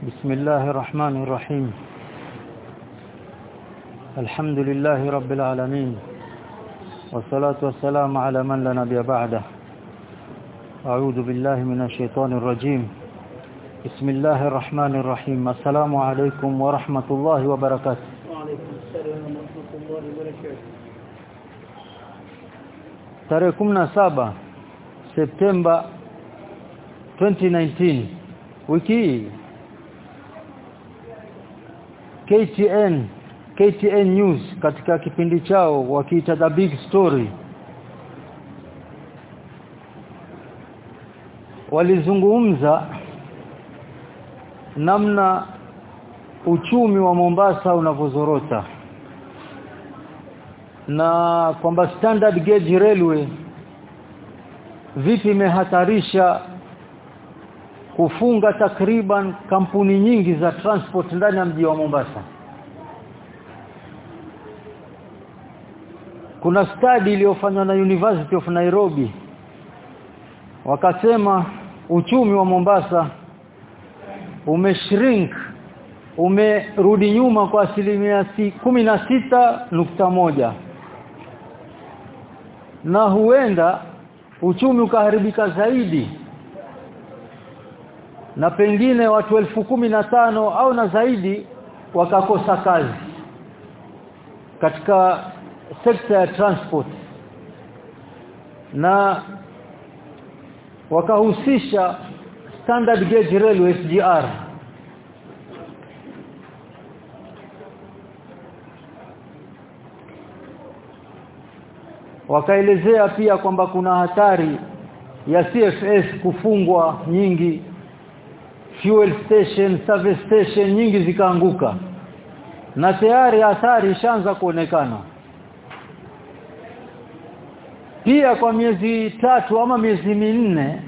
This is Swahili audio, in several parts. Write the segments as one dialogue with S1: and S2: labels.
S1: بسم الله الرحمن الرحيم. الحمد لله رب العالمين. والصلاة والسلام على من لا نبي بعده. أعوذ بالله من الشيطان الرجيم. بسم الله الرحمن الرحيم. السلام عليكم ورحمة الله وبركاته.
S2: وعليكم السلام ورحمة الله وبركاته.
S1: tarehe 17 Septemba 2019 wiki. KTN KTN News katika kipindi chao wakiita the big story. Walizungumza namna uchumi wa Mombasa unavyozorota na kwamba standard gauge railway vipi imehatarisha kufunga takriban kampuni nyingi za transport ndani ya mji wa Mombasa. Kuna study iliyofanywa na University of Nairobi. Wakasema uchumi wa Mombasa umeshrink umerudi nyuma kwa asilimia sita nukta moja. Na huenda uchumi ukaharibika zaidi na pengine watu elfu kumi na tano au na zaidi wakakosa kazi katika sekta ya transport. Na wakahusisha standard gauge railway SGR wakaelezea pia kwamba kuna hatari ya CFS kufungwa nyingi fuel station service station nyingi zikaanguka. Na tayari athari ishaanza kuonekana. Pia kwa miezi tatu ama miezi minne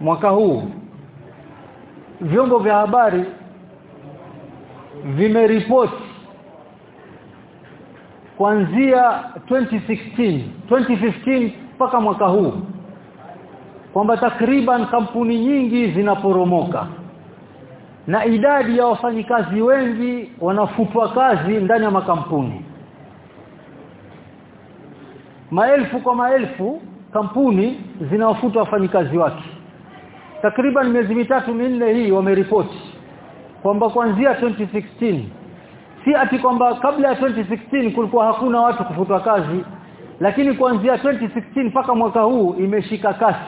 S1: mwaka huu vyombo vya habari vimeripoti kuanzia 2016 2015 mpaka mwaka huu kwamba takriban kampuni nyingi zinaporomoka. Na idadi ya wafanyikazi wengi wanafutwa kazi ndani ya makampuni. Maelfu kwa maelfu kampuni zinawafuta wafanyikazi wake. Takriban miezi mitatu minne hii wameripoti kwamba kuanzia 2016 si ati kwamba kabla ya 2016 kulikuwa hakuna watu kufutwa kazi lakini kuanzia 2016 mpaka mwaka huu imeshika kasi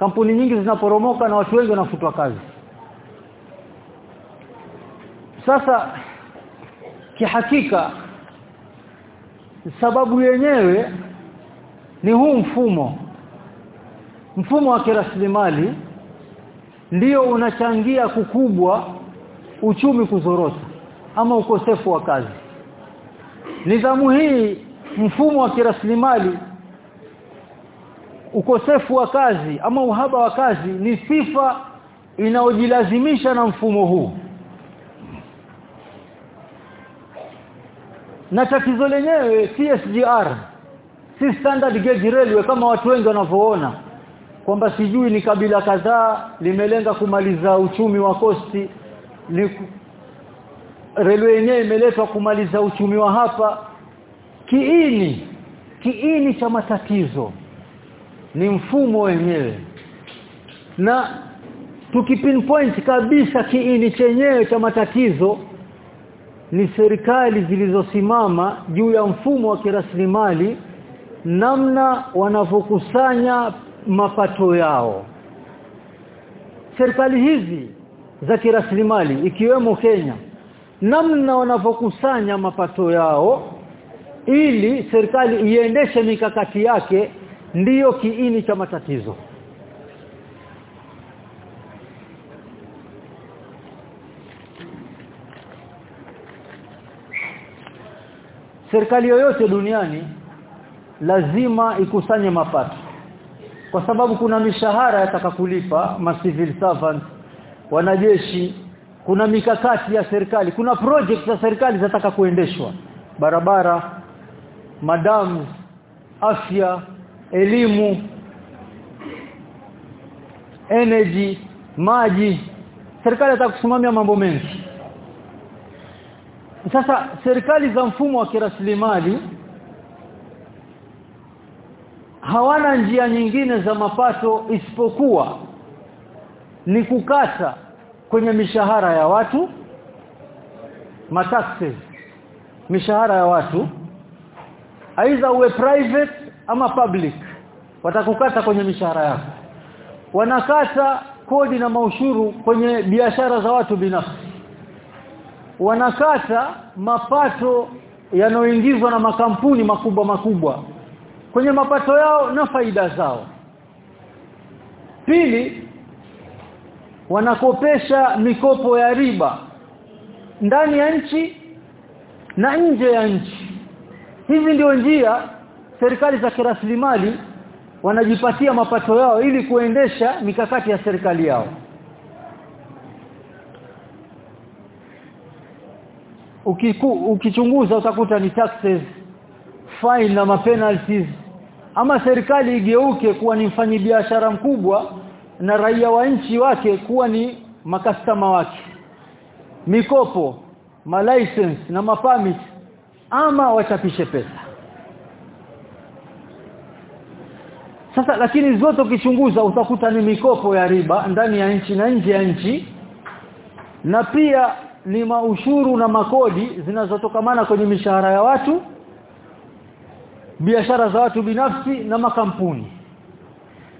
S1: kampuni nyingi zinaporomoka na watu wengi wanafutwa kazi. Sasa kihakika sababu yenyewe ni huu mfumo. Mfumo wa kiraslimali ndio unachangia kukubwa uchumi kuzorota ama ukosefu wa kazi. Nidhamu hii mfumo wa kiraslimali ukosefu wa kazi ama uhaba wa kazi ni sifa inayojilazimisha na mfumo huu. Na tatizo lenyewe CSGR si standard gauge railway kama watu wengi wanavyoona kwamba sijui ni kabila kadhaa limelenga kumaliza uchumi wa kosti ni railway yenyewe imeletwa kumaliza uchumi wa hapa. Kiini kiini cha matatizo ni mfumo wenyewe. Na tukipinpoint kabisa kiini chenyewe cha matatizo ni serikali zilizosimama juu ya mfumo wa kiraslimali namna wanavyokusanya mapato yao. Serikali hizi za kiraslimali ikiwemo Kenya namna wanavyokusanya mapato yao ili serikali iendeshe mikakati yake ndiyo kiini cha matatizo. Serikali yoyote duniani lazima ikusanye mapato. Kwa sababu kuna mishahara yatakakulipa ma civil servants wanajeshi kuna mikakati ya serikali kuna project za serikali zataka kuendeshwa. Barabara madams afya elimu. Energy. Maji. Serikali atakusimamia mambo mengi. Sasa serikali za mfumo wa kiraslimali hawana njia nyingine za mapato isipokuwa ni kukata kwenye mishahara ya watu mataxes mishahara ya watu. Aidha uwe private ama public. Watakukata kwenye mishahara yako. Wanakata kodi na maushuru kwenye biashara za watu binafsi. Wanakata mapato yanayoingizwa na makampuni makubwa makubwa. Kwenye mapato yao na faida zao. Pili wanakopesha mikopo ya riba ndani ya nchi na nje ya nchi. Hizi ndio njia serikali za kiraslimali wanajipatia mapato yao ili kuendesha mikakati ya serikali yao. Ukiku, ukichunguza utakuta ni taxes fine na penalties ama serikali igeuke kuwa ni mfanyibiashara mkubwa na raia wa nchi wake kuwa ni makastama wake. Mikopo malicense na mapamit ama wachapishe pesa sasa lakini zote ukichunguza utakuta ni mikopo ya riba ndani ya nchi na nje ya nchi. Na pia ni maushuru na makodi zinazotokamana kwenye mishahara ya watu biashara za watu binafsi na makampuni.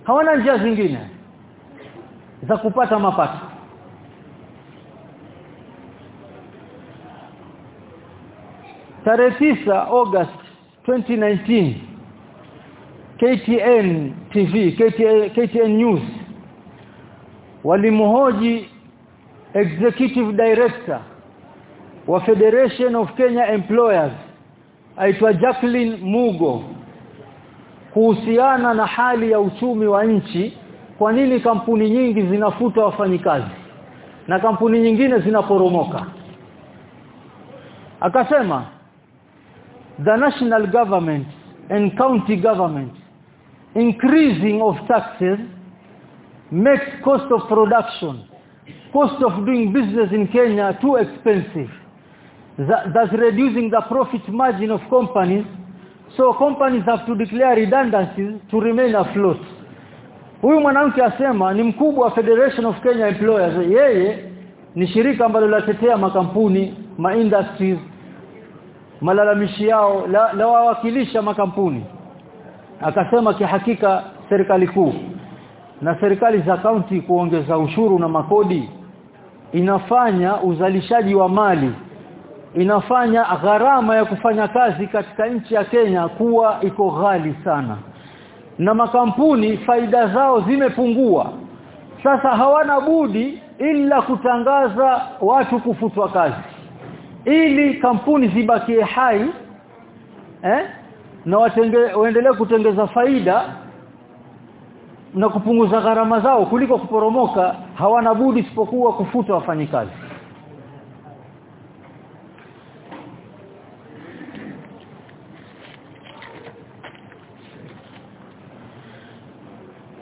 S1: Hawana njia zingine za kupata mapato. Tarehe 9 August 2019 KTN TV KTN, KTN News. Walimhoji executive director wa Federation of Kenya Employers aitwa Jacqueline Mugo kuhusiana na hali ya uchumi wa nchi kwa nini kampuni nyingi zinafuta wafanyikazi na kampuni nyingine zinaporomoka. Akasema the national government and county government increasing of taxes makes cost of production cost of doing business in Kenya too expensive that, that's reducing the profit margin of companies. So companies have to declare redundancies to remain afloat. Huyu mwanamke asema ni mkubwa wa Federation of Kenya Employers. Yeye ni shirika ambalo latetea makampuni ma industries malalamishi yao la, la wawakilisha makampuni akasema kihakika serikali kuu na serikali za kaunti kuongeza ushuru na makodi inafanya uzalishaji wa mali inafanya gharama ya kufanya kazi katika nchi ya Kenya kuwa iko ghali sana. Na makampuni faida zao zimepungua. Sasa hawana budi ila kutangaza watu kufutwa kazi. Ili kampuni zibakie hai eh na waendelee kutengeza faida na kupunguza gharama zao kuliko kuporomoka hawana budi isipokuwa kufuta wafanyikazi.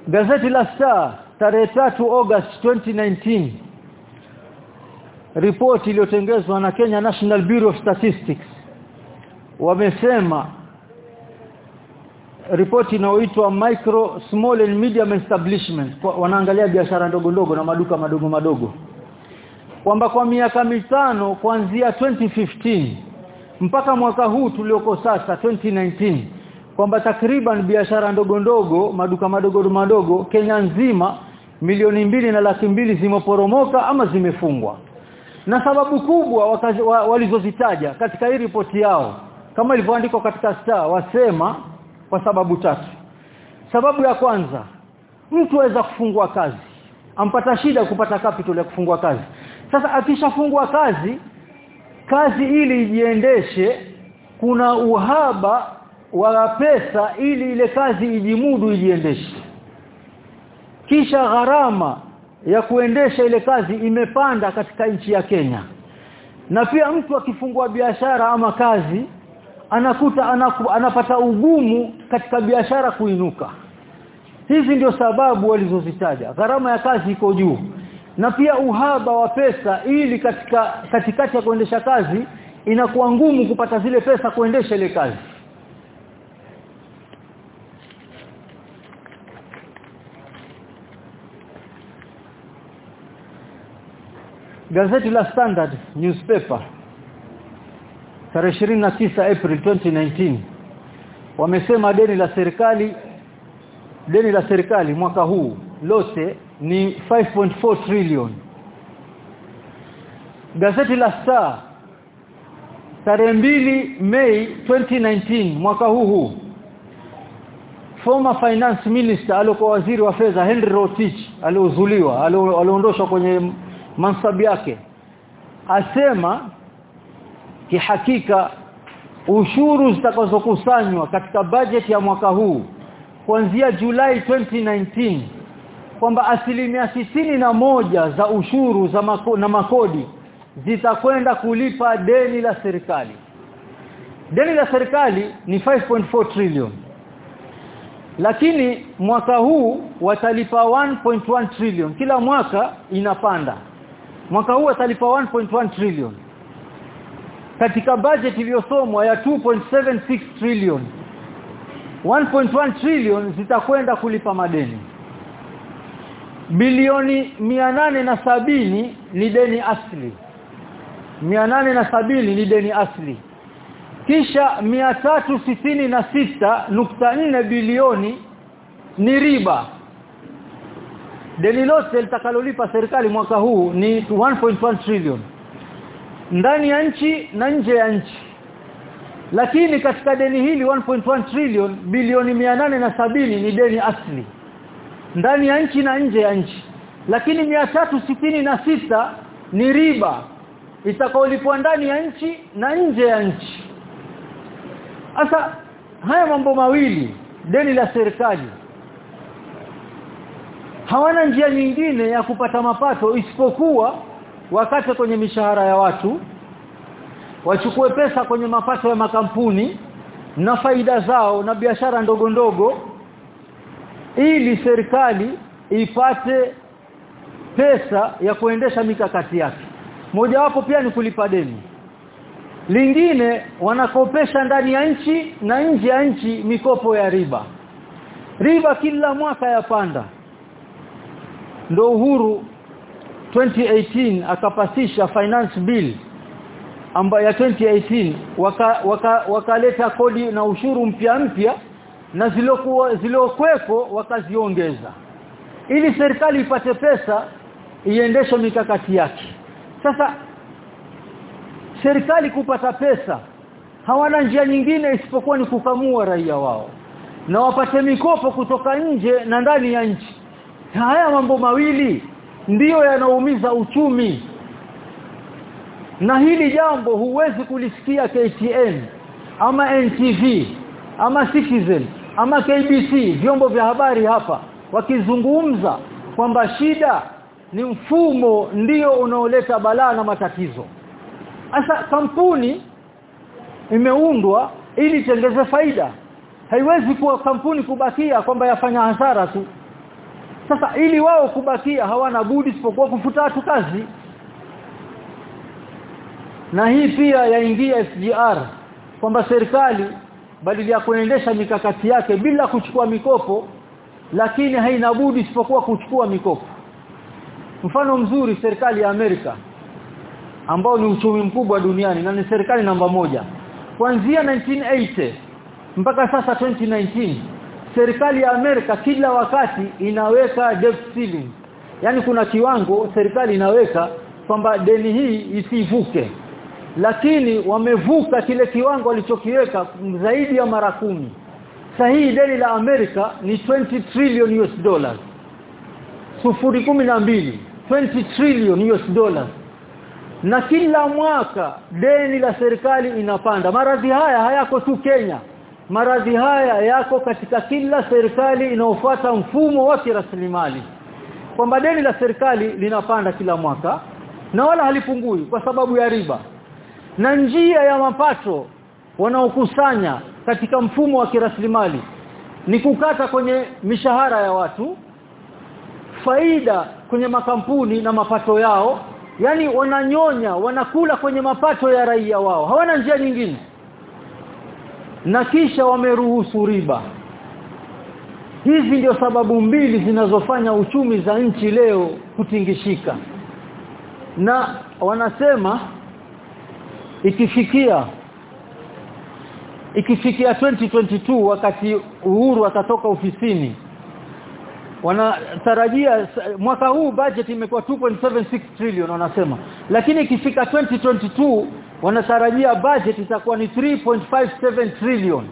S1: Gazeti la Star tarehe 3 August 2019 ripoti iliyotengezwa na Kenya National Bureau of Statistics wamesema ripoti inayoitwa micro small and medium establishments wanaangalia biashara ndogo ndogo na maduka madogo madogo. Kwamba kwa miaka mitano kuanzia 2015 mpaka mwaka huu tulioko sasa 2019 kwamba takriban biashara ndogo ndogo maduka madogo madogo Kenya nzima milioni mbili na laki mbili zimeporomoka ama zimefungwa. Na sababu kubwa wa, walizozitaja katika hii ripoti yao kama ilivyoandikwa katika star wasema kwa sababu tatu. Sababu ya kwanza mtu aweza kufungua kazi. Ampata shida kupata capital ya kufungua kazi. Sasa akishafungua kazi kazi ili ijiendeshe kuna uhaba wa pesa ili ile kazi ijimudu ijiendeshe. Kisha gharama ya kuendesha ile kazi imepanda katika nchi ya Kenya. Na pia mtu akifungua biashara ama kazi anakuta anaku, anapata ugumu katika biashara kuinuka. Hizi ndio sababu walizozitaja. Gharama ya kazi iko juu. Na pia uhaba wa pesa ili katika katikati ya kuendesha kazi inakuwa ngumu kupata zile pesa kuendesha ile kazi. Gazeti la Standard newspaper tarehe 29 April 2019 wamesema deni la serikali deni la serikali mwaka huu lote ni 5.4 trillion. Gazeti la Star tarehe 2 Mei 2019 mwaka huu huu former finance minister alikuwa waziri wa fedha Henry Rotich aliozuliwa aliondoshwa kwenye mansabi yake asema kihakika ushuru zitakazokusanywa katika budget ya mwaka huu kuanzia Julai 2019 kwamba asilimia sitini na moja za ushuru za mako, na makodi zitakwenda kulipa deni la serikali. Deni la serikali ni 5.4 trillion. Lakini mwaka huu watalipa 1.1 trillion. Kila mwaka inapanda. Mwaka huu watalipa 1.1 trillion katika budget iliyosomwa ya 2.76 trillion 1.1 trillion zitakwenda kulipa madeni. Bilioni na sabini ni deni asli na sabini ni deni asli kisha nukta bilioni ni riba. Deni lote litakalolipa serikali mwaka huu ni 1.1 trillion ndani ya nchi na nje ya nchi. Lakini katika deni hili 1.1 trillion bilioni na sabini ni deni asli. Ndani ya nchi na nje ya nchi. Lakini na sita ni riba itakaolipwa ndani ya nchi na nje ya nchi. Sasa haya mambo mawili deni la serikali. Hawana njia nyingine ya kupata mapato isipokuwa wakate kwenye mishahara ya watu wachukue pesa kwenye mapato ya makampuni na faida zao na biashara ndogo ndogo ili serikali ipate pesa ya kuendesha mikakati yake. Mojawapo pia ni kulipa deni. Lingine wanakopesha ndani ya nchi na nje ya nchi mikopo ya riba. Riba kila mwaka yapanda. Ndio uhuru 2018 akapasisha finance bill ambayo ya 2018 wakaleta waka, waka kodi na ushuru mpya mpya na zilokuwa zilokweko wakaziongeza. Ili serikali ipate pesa iendeshe mikakati yake. Sasa serikali kupata pesa hawana njia nyingine isipokuwa ni kukamua raia wao na wapate mikopo kutoka nje na ndani ya nchi. Haya mambo mawili ndiyo yanaumiza uchumi. Na hili jambo huwezi kulisikia KTN ama NTV ama Citizen ama KBC vyombo vya habari hapa wakizungumza kwamba shida ni mfumo ndiyo unaoleta balaa na matatizo. Asa kampuni imeundwa ili tengeze faida. Haiwezi kuwa kampuni kubakia kwamba yafanya hasara tu sasa ili wao kubakia hawana budi isipokuwa kufuta watu kazi. Na hii pia yaingia SGR kwamba serikali badala ya kuendesha mikakati yake bila kuchukua mikopo lakini haina budi isipokuwa kuchukua mikopo. Mfano mzuri serikali ya Amerika ambao ni uchumi mkubwa duniani na ni serikali namba moja. Kuanzia 1980 mpaka sasa 2019 serikali ya Amerika kila wakati inaweka debt ceiling. Yani kuna kiwango serikali inaweka kwamba deni hii isivuke. Lakini wamevuka kile kiwango walichokiweka zaidi ya mara kumi. Sahihi deni la Amerika ni 20 trillion US dollars. Sufuri kumi na mbili. 20 trillion US dollars. Na kila mwaka deni la serikali inapanda. Maradhi haya hayako tu Kenya maradhi haya yako katika kila serikali inaofuata mfumo wa kiraslimali kwamba deni la serikali linapanda kila mwaka na wala halipungui kwa sababu ya riba. Na njia ya mapato wanaokusanya katika mfumo wa kiraslimali ni kukata kwenye mishahara ya watu faida kwenye makampuni na mapato yao yani wananyonya wanakula kwenye mapato ya raia wao. Hawana njia nyingine na kisha wameruhusu riba. Hizi ndio sababu mbili zinazofanya uchumi za nchi leo kutingishika. Na wanasema ikifikia ikifikia 2022 wakati Uhuru atatoka ofisini wanatarajia mwaka huu budget imekuwa 2.76 trillion wanasema. Lakini ikifika 2022 wanatarajia budget itakuwa ni 3.57 trillion.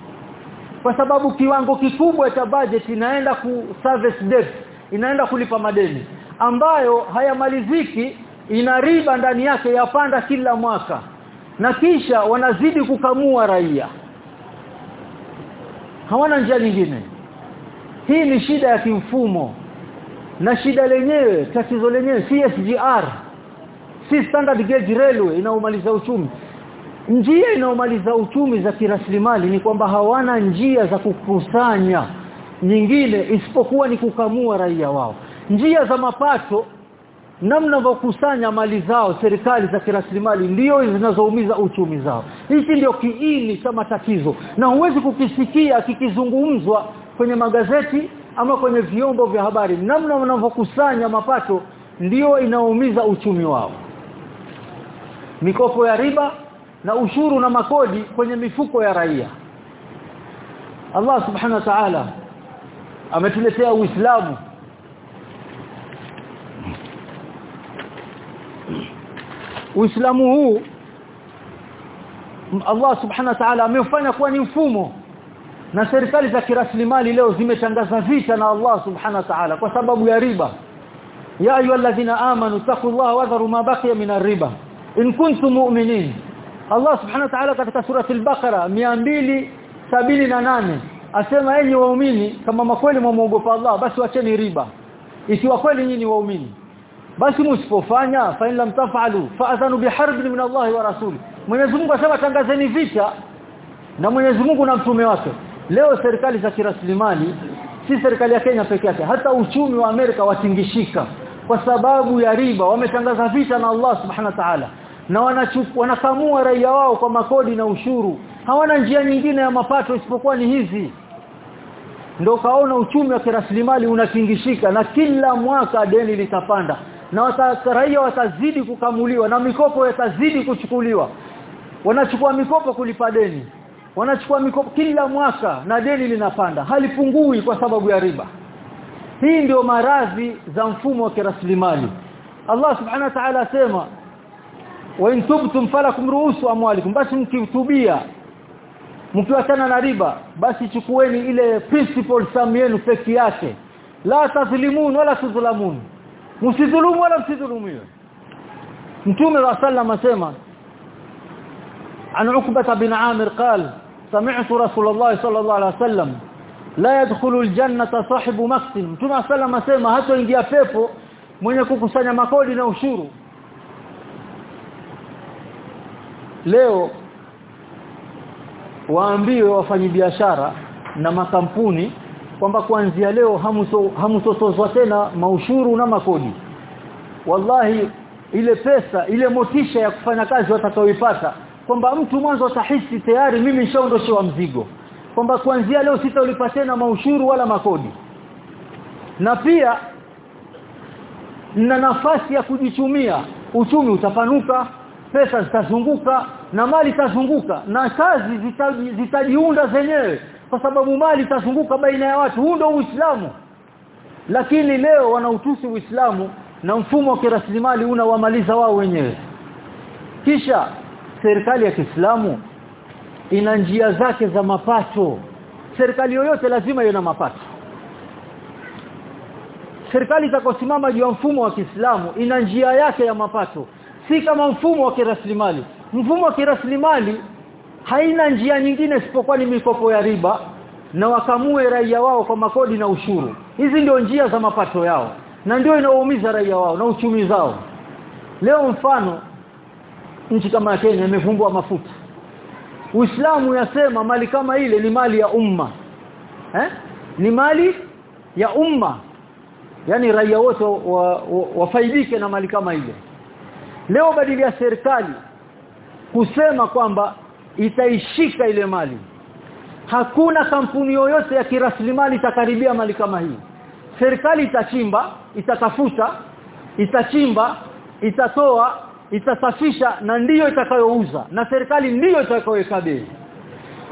S1: Kwa sababu kiwango kikubwa cha budget inaenda ku service debt inaenda kulipa madeni ambayo hayamaliziki ina riba ndani yake yapanda kila mwaka. Na kisha wanazidi kukamua raia. Hawana njia nyingine. Hii ni shida ya kimfumo. Na shida lenyewe tatizo lenyewe CSGR si standard gauge railway inaomaliza uchumi njia inaomaliza uchumi za kiraslimali ni kwamba hawana njia za kukusanya nyingine isipokuwa ni kukamua raia wao. Njia za mapato namna kusanya mali zao serikali za kiraslimali ndio zinazoumiza uchumi zao. Hichi ndio kiini cha matatizo na huwezi kukisikia kikizungumzwa kwenye magazeti ama kwenye vyombo vya habari. Namna wanavyokusanya mapato ndio inaumiza uchumi wao mikopo ya riba na ushuru na makodi kwenye mifuko ya raia. Allah subhanahu wa ta'ala ametuletea Uislamu. Uislamu huu Allah subhanahu wa ta'ala amefanya kuwa ni mfumo na serikali za kiraslimali leo zimetangaza vita na Allah subhanahu wa ta'ala kwa sababu ya riba. Ya ayyuhalladhina amanu taqullaha wadharu ma baqiya min ar-riba in kuntum mu'minin. Allah subhanahu wa ta'ala katika surati al-Baqara 278 asema enyi waumini kama makweli mwamuogopa Allah basi wacheni riba. Ikiwa kweli nyinyi waumini basi msipofanya fa in lam taf'alu fa'adhanu biharbin min Allah wa rasuli Mwenyezi Mungu asema tangazeni vita na Mwenyezi Mungu na mtume wake. Leo serikali za kiraslimali si serikali ya Kenya peke yake hata uchumi wa Amerika watingishika kwa sababu ya riba. Wametangaza vita na Allah subhanahu wa ta'ala na wanakamua raia wao kwa makodi na ushuru. Hawana njia nyingine ya mapato isipokuwa ni hizi. Ndio kaona uchumi wa kiraslimali unatingishika na kila mwaka deni litapanda. Na wataraia watazidi kukamuliwa na mikopo yatazidi kuchukuliwa. Wanachukua mikopo kulipa deni. Wanachukua mikopo kila mwaka na deni linapanda. Halipungui kwa sababu ya riba. Hii ndio maradhi za mfumo wa kiraslimali Allah subhanahu wa ta'ala asema wa in tubtum falakum ruusu amwalikum basi mkitubia mkiwachana na riba basi chukueni ile principal sam yenu peki yake. La tadhlimun wala tudhlamun msidhulumu wala msidhulumiwe. Mtume wa sallam asema an ukbata bin amir qal sami'tu rasulullah sallallahu alaihi wasallam la yadkhulu aljannata sahibu maksin mtume wa sallam asema hatoingia pepo mwenye kukusanya makodi na ushuru. Leo waambiwe wafanyabiashara na makampuni kwamba kuanzia leo hamutotozwa tena maushuru na makodi. Wallahi ile pesa ile motisha ya kufanya kazi watakaoipata kwamba mtu mwanzo atahisi tayari mimi nishaondoshewa mzigo kwamba kuanzia leo sitaulipa tena maushuru wala makodi. Na pia na nafasi ya kujichumia uchumi utapanuka pesa zitazunguka na mali itazunguka na kazi zitajiunda zita zenyewe kwa sababu mali itazunguka baina ya watu. Huu ndio Uislamu. Lakini leo wanautusi Uislamu na mfumo wa kiraslimali unawamaliza wao wenyewe. Kisha serikali ya Kiislamu ina njia zake za mapato. Serikali yoyote lazima iwe na mapato. Serikali itakayosimama juu ya mfumo wa Kiislamu ina njia yake ya mapato. Si kama mfumo wa kiraslimali mfumo wa kiraslimali haina njia nyingine isipokuwa ni mikopo ya riba na wakamue raia wao kwa makodi na ushuru. Hizi ndio njia za mapato yao na ndio inaumiza raia wao na uchumi zao. Leo mfano nchi kama Kenya imevumbwa mafuta. Uislamu yasema mali kama ile ni mali ya umma. Eh? Ni mali ya umma. Yani raia wote wafaidike wa, wa, na mali kama ile. Leo badili ya serikali kusema kwamba itaishika ile mali. Hakuna kampuni yoyote ya kiraslimali itakaribia mali kama hii. Serikali itachimba itatafuta itachimba itatoa itasafisha na ndiyo itakayouza na serikali ndiyo itakayoweka bei.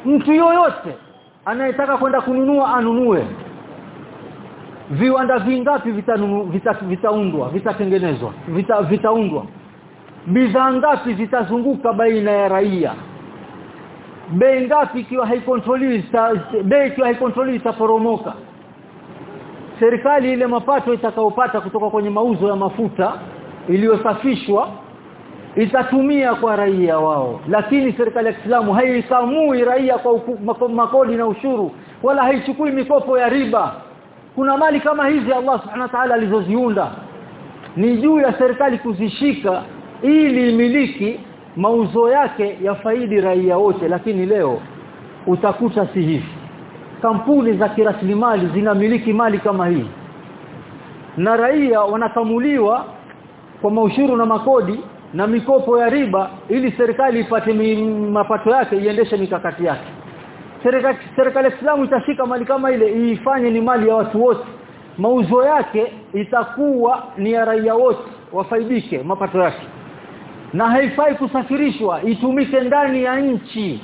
S1: Mtu yoyote anayetaka kwenda kununua anunue. Viwanda vingapi vitaundwa vita, vita vitatengenezwa vita, vitaundwa bidhaa ngapi zitazunguka baina ya raia? Bei ngapi ikiwa haikontroliwi bei ikiwa haikontroliwi itaporomoka? Serikali ile mapato itakayopata kutoka kwenye mauzo ya mafuta iliyosafishwa itatumia kwa raia wao. Lakini serikali ya Kiislamu haikamui raia kwa makodi na ushuru wala haichukui mikopo ya riba. Kuna mali kama hizi Allah subhanahu wa ta'ala alizoziunda. Ni juu ya serikali kuzishika ili miliki mauzo yake ya faidi raia wote lakini leo utakuta si hivi. Kampuni za kiraslimali zinamiliki mali kama hii na raia wanakamuliwa kwa maushuru na makodi na mikopo ya riba ili serikali ipate mapato yake iendeshe mikakati yake. Serikali serikali Islamu itashika mali kama ile ifanye ni mali ya watu wote. Mauzo yake itakuwa ni ya raia wote wafaidike mapato yake na haifai kusafirishwa itumike ndani ya nchi.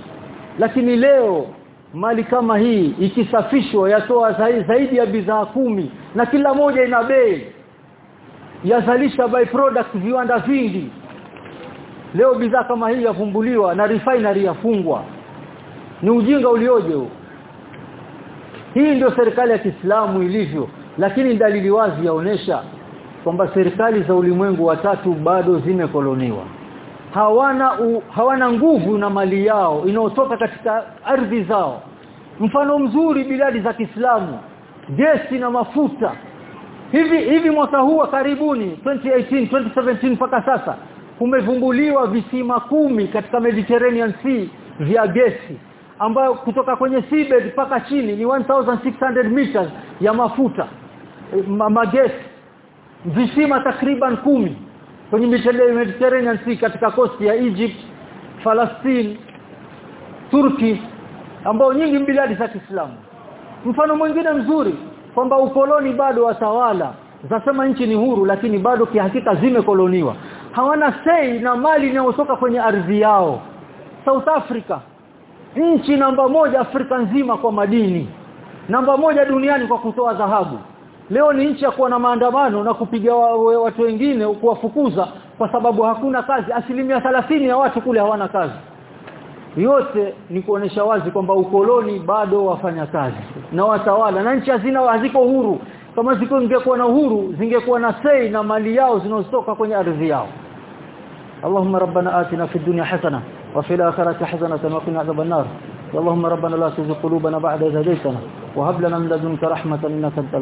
S1: Lakini leo mali kama hii ikisafishwa yatoa zaidi ya bidhaa kumi na kila moja ina bei. Yazalisha by product viwanda vingi. Leo bidhaa kama hii yavumbuliwa na refinery yafungwa. Ni ujinga ulioje huu? Hii ndio serikali ya Kiislamu ilivyo lakini dalili wazi yaonesha kwamba serikali za ulimwengu watatu bado zimekoloniwa hawana u, hawana nguvu na mali yao inayotoka katika ardhi zao. Mfano mzuri biladi za Kiislamu gesi na mafuta. Hivi hivi mwaka huu karibuni 2018 2017 mpaka sasa kumevumbuliwa visima kumi katika Mediterranean Sea vya gesi ambayo kutoka kwenye seabed mpaka chini ni 1600 meters ya mafuta ma, magesi. Visima takriban kumi kwenye Mediterranean Sea katika kosti ya Egypt, Palestine, Turki ambao nyingi biladi za Kiislamu. Mfano mwingine mzuri kwamba ukoloni bado watawala zasema nchi ni huru lakini bado kihakika zimekoloniwa. Hawana sei na mali inayotoka kwenye ardhi yao. South Africa nchi namba moja Afrika nzima kwa madini. Namba moja duniani kwa kutoa dhahabu leo ni nchi ya kuwa na maandamano na kupiga wa, watu wengine kuwafukuza kwa sababu hakuna kazi asilimia 30 ya watu kule hawana kazi yote ni kuonesha wazi kwamba ukoloni bado wafanya kazi na watawala na nchi hazina haziko huru kama ziko zingekuwa na uhuru zingekuwa na sei na mali yao zinazotoka kwenye ardhi yao اللهم ربنا آتنا في الدنيا حسنة وفي الآخرة حسنة وقنا عذاب النار اللهم ربنا لا تزغ قلوبنا بعد إذ هديتنا وهب لنا من لدنك رحمة إنك أنت